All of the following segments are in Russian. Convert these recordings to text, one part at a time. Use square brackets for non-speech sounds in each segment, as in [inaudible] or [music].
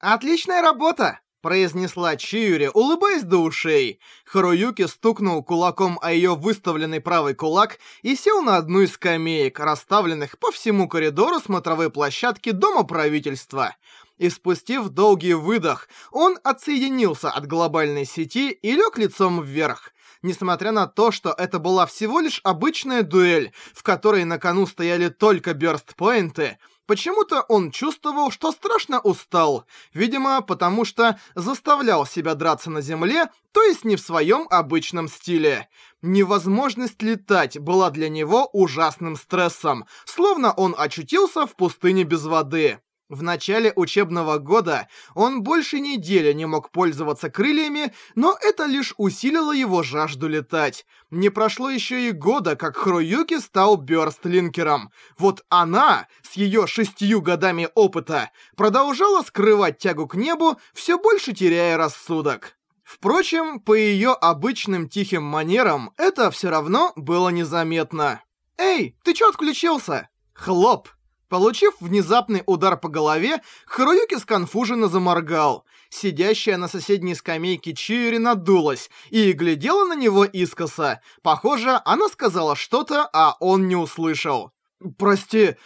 «Отличная работа!» — произнесла Чиури, улыбаясь до ушей. Харуюки стукнул кулаком о ее выставленный правый кулак и сел на одну из скамеек, расставленных по всему коридору смотровой площадки Дома правительства. И спустив долгий выдох, он отсоединился от глобальной сети и лег лицом вверх. Несмотря на то, что это была всего лишь обычная дуэль, в которой на кону стояли только бёрстпоинты, Почему-то он чувствовал, что страшно устал. Видимо, потому что заставлял себя драться на земле, то есть не в своем обычном стиле. Невозможность летать была для него ужасным стрессом, словно он очутился в пустыне без воды. В начале учебного года он больше недели не мог пользоваться крыльями, но это лишь усилило его жажду летать. Не прошло еще и года, как Хруюки стал бёрстлинкером. Вот она, с ее шестью годами опыта, продолжала скрывать тягу к небу, все больше теряя рассудок. Впрочем, по ее обычным тихим манерам, это все равно было незаметно. «Эй, ты чё отключился?» Хлоп! Получив внезапный удар по голове, Харуюки сконфуженно заморгал. Сидящая на соседней скамейке Чиури надулась и глядела на него искоса. Похоже, она сказала что-то, а он не услышал. «Прости,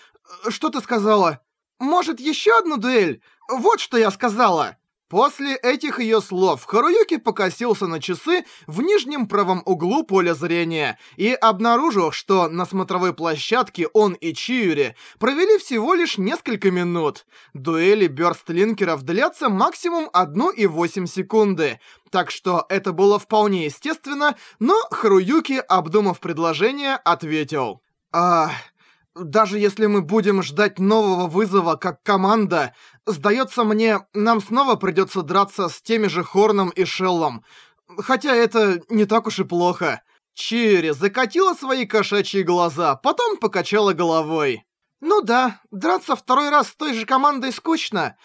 что ты сказала? Может, еще одну дуэль? Вот что я сказала!» После этих ее слов Харуюки покосился на часы в нижнем правом углу поля зрения и обнаружил, что на смотровой площадке он и Чиури провели всего лишь несколько минут. Дуэли бёрстлинкеров длятся максимум 1,8 секунды, так что это было вполне естественно, но Харуюки, обдумав предложение, ответил. «Ах...» Даже если мы будем ждать нового вызова как команда, сдается мне, нам снова придется драться с теми же Хорном и Шеллом. Хотя это не так уж и плохо. Чири закатила свои кошачьи глаза, потом покачала головой. Ну да, драться второй раз с той же командой скучно.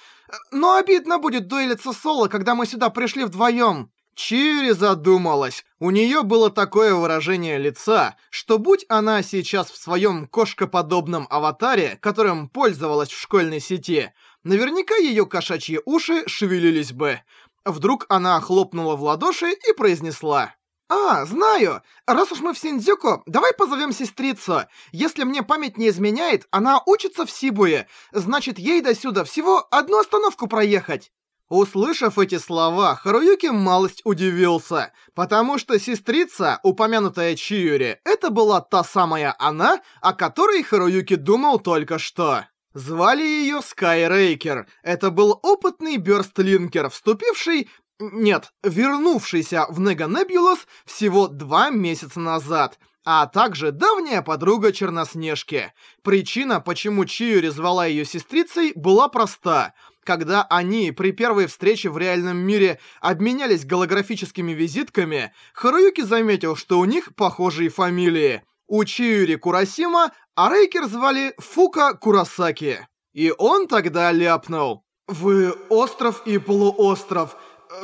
Но обидно будет дуэлиться соло, когда мы сюда пришли вдвоем. Чири задумалась. У нее было такое выражение лица, что будь она сейчас в своем кошкоподобном аватаре, которым пользовалась в школьной сети, наверняка ее кошачьи уши шевелились бы. Вдруг она хлопнула в ладоши и произнесла. «А, знаю! Раз уж мы в Синдзюку, давай позовем сестрицу. Если мне память не изменяет, она учится в Сибуе. Значит, ей до сюда всего одну остановку проехать». Услышав эти слова, Харуюки малость удивился, потому что сестрица, упомянутая Чиюри, это была та самая она, о которой Харуюки думал только что. Звали ее Скайрейкер. Это был опытный бёрстлинкер, вступивший... Нет, вернувшийся в Нега Небулос всего два месяца назад, а также давняя подруга Черноснежки. Причина, почему Чиюри звала ее сестрицей, была проста — когда они при первой встрече в реальном мире обменялись голографическими визитками, Харуюки заметил, что у них похожие фамилии. У Чиюри Курасима, а Рейкер звали Фука Курасаки. И он тогда ляпнул. «Вы остров и полуостров.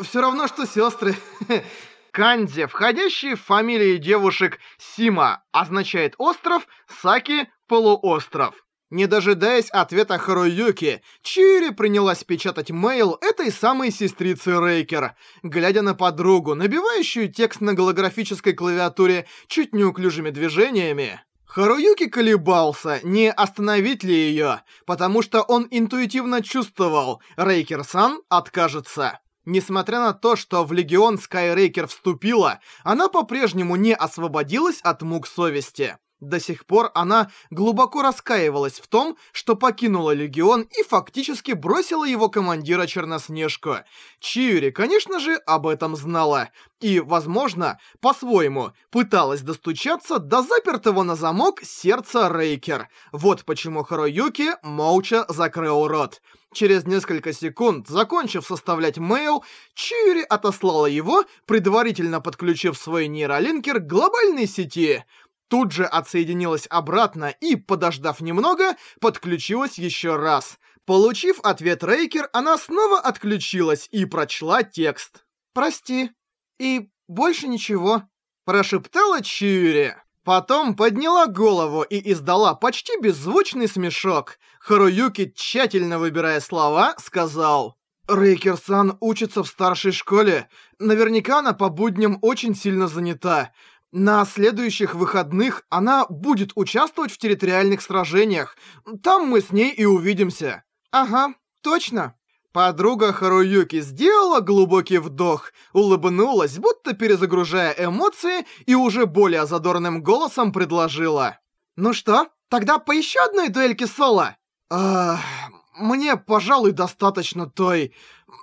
Все равно, что сестры». [laughs] Кандзи, входящий в фамилии девушек Сима, означает остров, Саки – полуостров. Не дожидаясь ответа Харуюки, Чиюри принялась печатать мейл этой самой сестрицы Рейкер. Глядя на подругу, набивающую текст на голографической клавиатуре чуть неуклюжими движениями, Харуюки колебался, не остановить ли ее, потому что он интуитивно чувствовал, Рейкер-сан откажется. Несмотря на то, что в Легион Скайрейкер вступила, она по-прежнему не освободилась от мук совести. До сих пор она глубоко раскаивалась в том, что покинула Легион и фактически бросила его командира Черноснежку. Чиури, конечно же, об этом знала. И, возможно, по-своему, пыталась достучаться до запертого на замок сердца Рейкер. Вот почему Харуюки молча закрыл рот. Через несколько секунд, закончив составлять мейл, Чиури отослала его, предварительно подключив свой нейролинкер к глобальной сети — тут же отсоединилась обратно и, подождав немного, подключилась еще раз. Получив ответ Рейкер, она снова отключилась и прочла текст. «Прости. И больше ничего», — прошептала Чиури. Потом подняла голову и издала почти беззвучный смешок. Харуюки, тщательно выбирая слова, сказал... Рейкерсан учится в старшей школе. Наверняка она по будням очень сильно занята. На следующих выходных она будет участвовать в территориальных сражениях. Там мы с ней и увидимся. Ага, точно. Подруга Харуюки сделала глубокий вдох, улыбнулась, будто перезагружая эмоции, и уже более задорным голосом предложила. «Ну что, тогда по еще одной дуэльке соло?» «Ах, мне, пожалуй, достаточно той.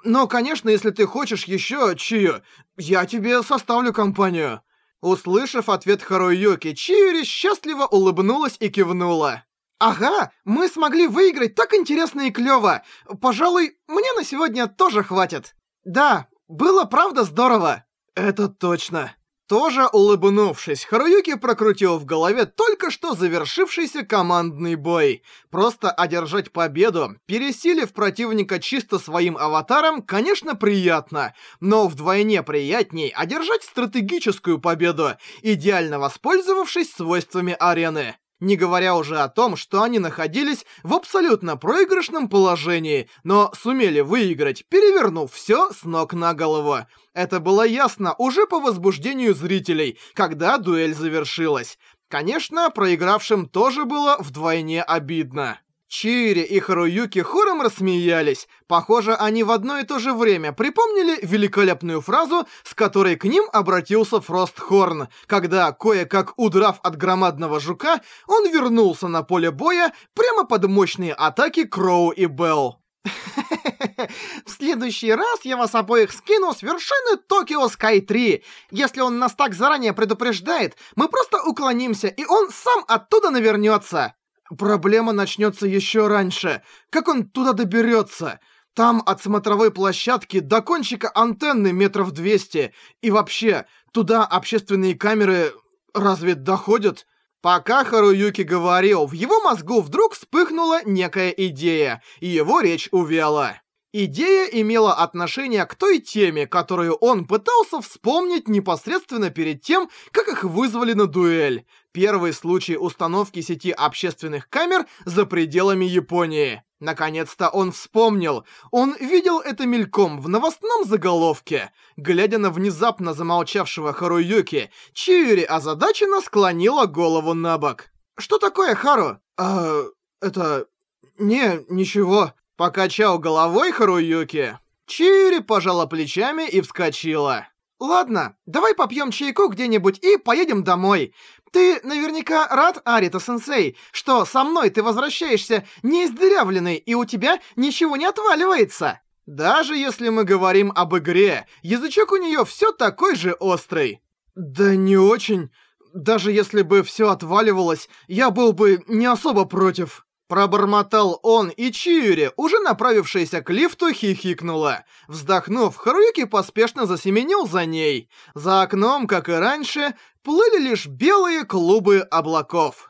Но, конечно, если ты хочешь еще чью, я тебе составлю компанию». Услышав ответ Харуюки, Чиури счастливо улыбнулась и кивнула. «Ага, мы смогли выиграть так интересно и клёво. Пожалуй, мне на сегодня тоже хватит. Да, было правда здорово». «Это точно». Тоже улыбнувшись, Харуюки прокрутил в голове только что завершившийся командный бой. Просто одержать победу, пересилив противника чисто своим аватаром, конечно, приятно. Но вдвойне приятней одержать стратегическую победу, идеально воспользовавшись свойствами арены. Не говоря уже о том, что они находились в абсолютно проигрышном положении, но сумели выиграть, перевернув все с ног на голову. Это было ясно уже по возбуждению зрителей, когда дуэль завершилась. Конечно, проигравшим тоже было вдвойне обидно. Чири и Харуюки хором рассмеялись. Похоже, они в одно и то же время припомнили великолепную фразу, с которой к ним обратился Фростхорн, когда, кое-как удрав от громадного жука, он вернулся на поле боя прямо под мощные атаки Кроу и Белл. [laughs] В следующий раз я вас обоих скину с вершины Токио Скай 3. Если он нас так заранее предупреждает, мы просто уклонимся, и он сам оттуда навернется. Проблема начнется еще раньше. Как он туда доберется? Там от смотровой площадки до кончика антенны метров 200. И вообще, туда общественные камеры разве доходят? Пока Харуюки говорил, в его мозгу вдруг вспыхнула некая идея, и его речь увяла. Идея имела отношение к той теме, которую он пытался вспомнить непосредственно перед тем, как их вызвали на дуэль. Первый случай установки сети общественных камер за пределами Японии. Наконец-то он вспомнил. Он видел это мельком в новостном заголовке. Глядя на внезапно замолчавшего Харуюки, Чиури озадаченно склонила голову на бок. «Что такое, Хару?» «А... это... не, ничего». Покачал головой Харуюки. Чири пожала плечами и вскочила. «Ладно, давай попьем чайку где-нибудь и поедем домой. Ты наверняка рад, Арита-сенсей, что со мной ты возвращаешься не издырявленный и у тебя ничего не отваливается. Даже если мы говорим об игре, язычок у нее все такой же острый». «Да не очень. Даже если бы все отваливалось, я был бы не особо против». Пробормотал он, и Чиури, уже направившаяся к лифту, хихикнула. Вздохнув, Харуюки поспешно засеменил за ней. За окном, как и раньше, плыли лишь белые клубы облаков.